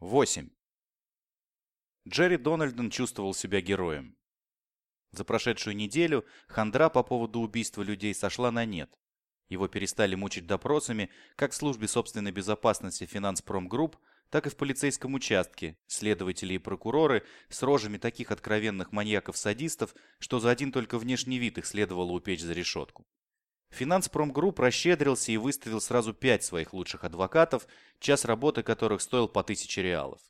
8. Джерри Дональдон чувствовал себя героем. За прошедшую неделю хандра по поводу убийства людей сошла на нет. Его перестали мучить допросами как в службе собственной безопасности Финанспромгрупп, так и в полицейском участке, следователи и прокуроры с рожами таких откровенных маньяков-садистов, что за один только внешний вид их следовало упечь за решетку. Финанспромгрупп расщедрился и выставил сразу пять своих лучших адвокатов, час работы которых стоил по тысяче реалов.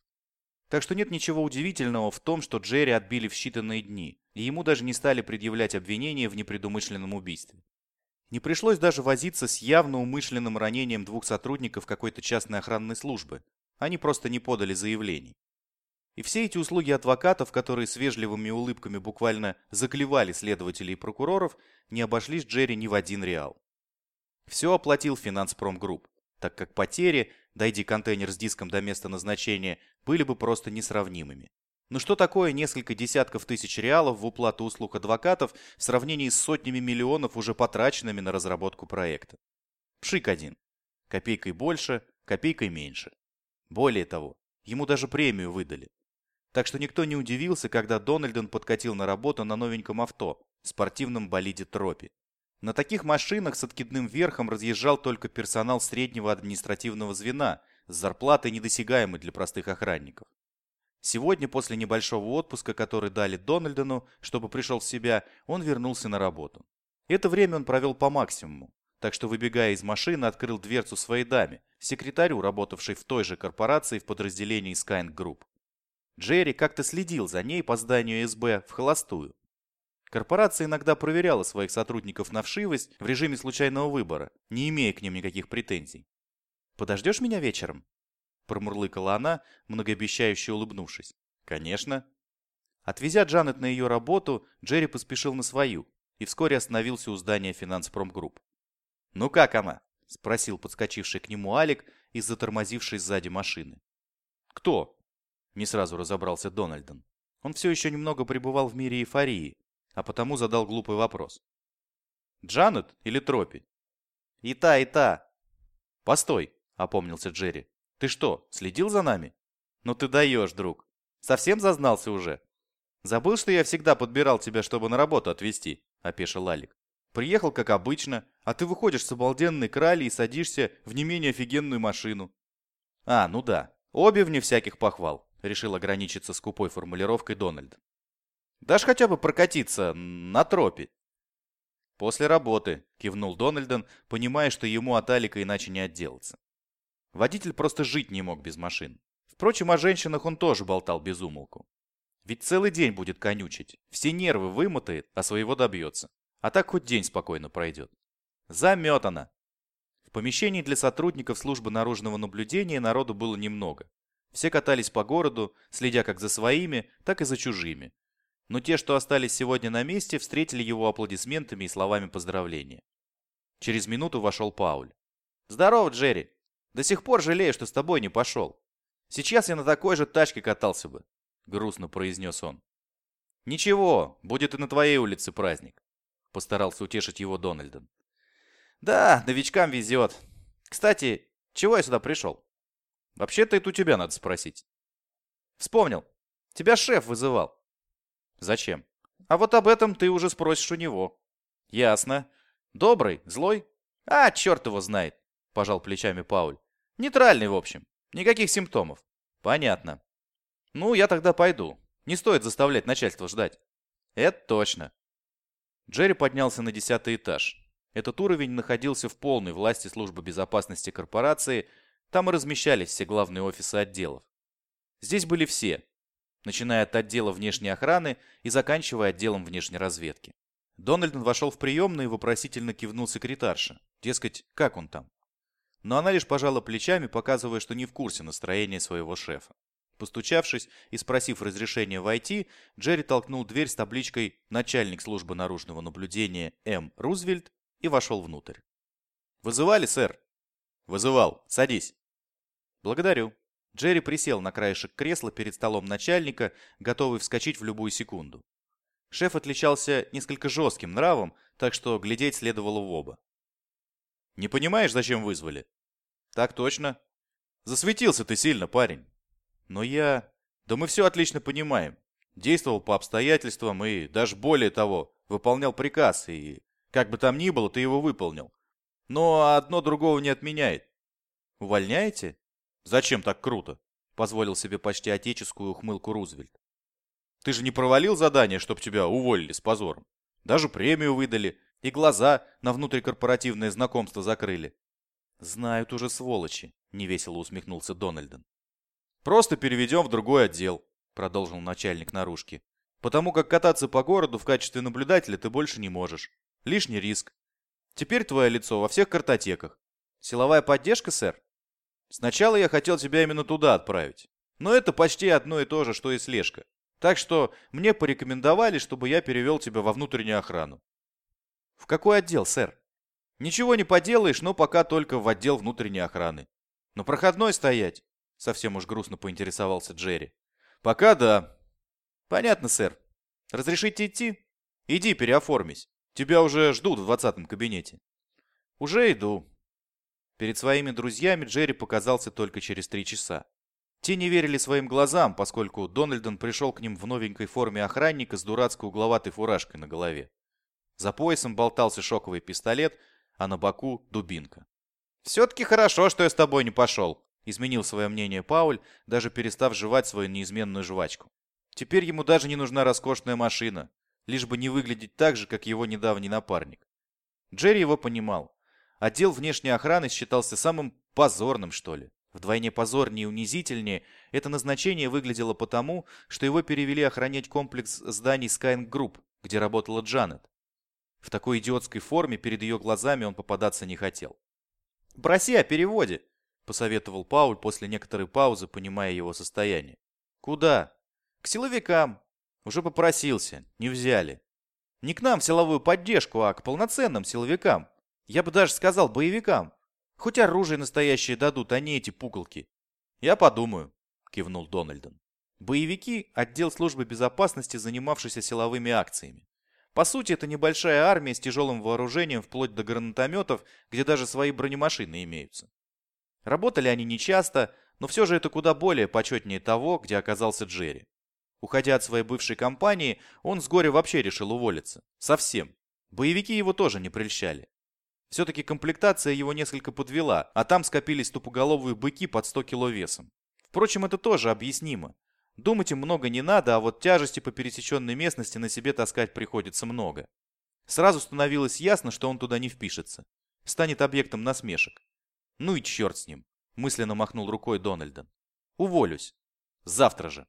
Так что нет ничего удивительного в том, что Джерри отбили в считанные дни, и ему даже не стали предъявлять обвинения в непредумышленном убийстве. Не пришлось даже возиться с явно умышленным ранением двух сотрудников какой-то частной охранной службы. Они просто не подали заявлений. И все эти услуги адвокатов, которые с вежливыми улыбками буквально заклевали следователей и прокуроров, не обошлись Джерри ни в один реал. Все оплатил Финанспромгрупп, так как потери, дойди контейнер с диском до места назначения, были бы просто несравнимыми. Но что такое несколько десятков тысяч реалов в уплату услуг адвокатов в сравнении с сотнями миллионов, уже потраченными на разработку проекта? Пшик один. Копейкой больше, копейкой меньше. Более того, ему даже премию выдали. Так что никто не удивился, когда Дональден подкатил на работу на новеньком авто, спортивном болиде Тропи. На таких машинах с откидным верхом разъезжал только персонал среднего административного звена с зарплатой недосягаемой для простых охранников. Сегодня, после небольшого отпуска, который дали Дональдену, чтобы пришел в себя, он вернулся на работу. Это время он провел по максимуму, так что, выбегая из машины, открыл дверцу своей даме, секретарю, работавшей в той же корпорации в подразделении Skyeng Group. Джерри как-то следил за ней по зданию СБ в холостую. Корпорация иногда проверяла своих сотрудников на вшивость в режиме случайного выбора, не имея к ним никаких претензий. «Подождешь меня вечером?» Промурлыкала она, многообещающе улыбнувшись. «Конечно». Отвезя Джанет на ее работу, Джерри поспешил на свою и вскоре остановился у здания Финанспромгрупп. «Ну как она?» – спросил подскочивший к нему Алик из затормозившей сзади машины. «Кто?» Не сразу разобрался Дональдон. Он все еще немного пребывал в мире эйфории, а потому задал глупый вопрос. «Джанет или Тропи?» «И та, и та!» «Постой!» — опомнился Джерри. «Ты что, следил за нами?» «Ну ты даешь, друг! Совсем зазнался уже?» «Забыл, что я всегда подбирал тебя, чтобы на работу отвезти?» — опешил Алик. «Приехал, как обычно, а ты выходишь с обалденной крали и садишься в не менее офигенную машину». «А, ну да, обе вне всяких похвал. Решил ограничиться скупой формулировкой Дональд. «Дашь хотя бы прокатиться на тропе?» «После работы», — кивнул Дональден, понимая, что ему от Алика иначе не отделаться. Водитель просто жить не мог без машин. Впрочем, о женщинах он тоже болтал без умолку. Ведь целый день будет конючить, все нервы вымотает, а своего добьется. А так хоть день спокойно пройдет. Заметано! В помещении для сотрудников службы наружного наблюдения народу было немного. Все катались по городу, следя как за своими, так и за чужими. Но те, что остались сегодня на месте, встретили его аплодисментами и словами поздравления. Через минуту вошел Пауль. «Здорово, Джерри! До сих пор жалею, что с тобой не пошел. Сейчас я на такой же тачке катался бы», — грустно произнес он. «Ничего, будет и на твоей улице праздник», — постарался утешить его Дональден. «Да, новичкам везет. Кстати, чего я сюда пришел?» Вообще-то это у тебя надо спросить. Вспомнил. Тебя шеф вызывал. Зачем? А вот об этом ты уже спросишь у него. Ясно. Добрый, злой? А, черт его знает, пожал плечами Пауль. Нейтральный, в общем. Никаких симптомов. Понятно. Ну, я тогда пойду. Не стоит заставлять начальство ждать. Это точно. Джерри поднялся на десятый этаж. Этот уровень находился в полной власти службы безопасности корпорации, там и размещались все главные офисы отделов. Здесь были все, начиная от отдела внешней охраны и заканчивая отделом внешней разведки. Дональдон вошел в приемную и вопросительно кивнул секретарше. Дескать, как он там? Но она лишь пожала плечами, показывая, что не в курсе настроения своего шефа. Постучавшись и спросив разрешения войти, Джерри толкнул дверь с табличкой «Начальник службы наружного наблюдения М. Рузвельт» и вошел внутрь. «Вызывали, сэр?» «Вызывал. Садись». «Благодарю». Джерри присел на краешек кресла перед столом начальника, готовый вскочить в любую секунду. Шеф отличался несколько жестким нравом, так что глядеть следовало в оба. «Не понимаешь, зачем вызвали?» «Так точно». «Засветился ты сильно, парень». Но я... Да мы все отлично понимаем. Действовал по обстоятельствам и, даже более того, выполнял приказ, и как бы там ни было, ты его выполнил. Но одно другого не отменяет. Увольняете? Зачем так круто? Позволил себе почти отеческую ухмылку Рузвельт. Ты же не провалил задание, чтобы тебя уволили с позором. Даже премию выдали, и глаза на внутрикорпоративное знакомство закрыли. Знают уже сволочи, невесело усмехнулся Дональден. Просто переведем в другой отдел, продолжил начальник наружки. Потому как кататься по городу в качестве наблюдателя ты больше не можешь. Лишний риск. Теперь твое лицо во всех картотеках. Силовая поддержка, сэр? Сначала я хотел тебя именно туда отправить. Но это почти одно и то же, что и слежка. Так что мне порекомендовали, чтобы я перевел тебя во внутреннюю охрану. В какой отдел, сэр? Ничего не поделаешь, но пока только в отдел внутренней охраны. Но проходной стоять? Совсем уж грустно поинтересовался Джерри. Пока да. Понятно, сэр. Разрешите идти? Иди, переоформись. Тебя уже ждут в двадцатом кабинете. Уже иду. Перед своими друзьями Джерри показался только через три часа. Те не верили своим глазам, поскольку Дональдон пришел к ним в новенькой форме охранника с дурацкой угловатой фуражкой на голове. За поясом болтался шоковый пистолет, а на боку дубинка. «Все-таки хорошо, что я с тобой не пошел», — изменил свое мнение Пауль, даже перестав жевать свою неизменную жвачку. Теперь ему даже не нужна роскошная машина, лишь бы не выглядеть так же, как его недавний напарник. Джерри его понимал. Отдел внешней охраны считался самым позорным, что ли. Вдвойне позорнее и унизительнее это назначение выглядело потому, что его перевели охранять комплекс зданий Skyeng Group, где работала Джанет. В такой идиотской форме перед ее глазами он попадаться не хотел. «Проси о переводе», — посоветовал Пауль после некоторой паузы, понимая его состояние. «Куда?» «К силовикам. Уже попросился. Не взяли. Не к нам в силовую поддержку, а к полноценным силовикам. Я бы даже сказал боевикам. Хоть оружие настоящее дадут, а не эти пуколки. Я подумаю, кивнул Дональдон. Боевики – отдел службы безопасности, занимавшийся силовыми акциями. По сути, это небольшая армия с тяжелым вооружением вплоть до гранатометов, где даже свои бронемашины имеются. Работали они нечасто, но все же это куда более почетнее того, где оказался Джерри. Уходя от своей бывшей компании, он с горя вообще решил уволиться. Совсем. Боевики его тоже не прельщали. Все-таки комплектация его несколько подвела, а там скопились тупоголовые быки под 100 кило весом. Впрочем, это тоже объяснимо. Думать им много не надо, а вот тяжести по пересеченной местности на себе таскать приходится много. Сразу становилось ясно, что он туда не впишется. Станет объектом насмешек. Ну и черт с ним, мысленно махнул рукой Дональден. Уволюсь. Завтра же.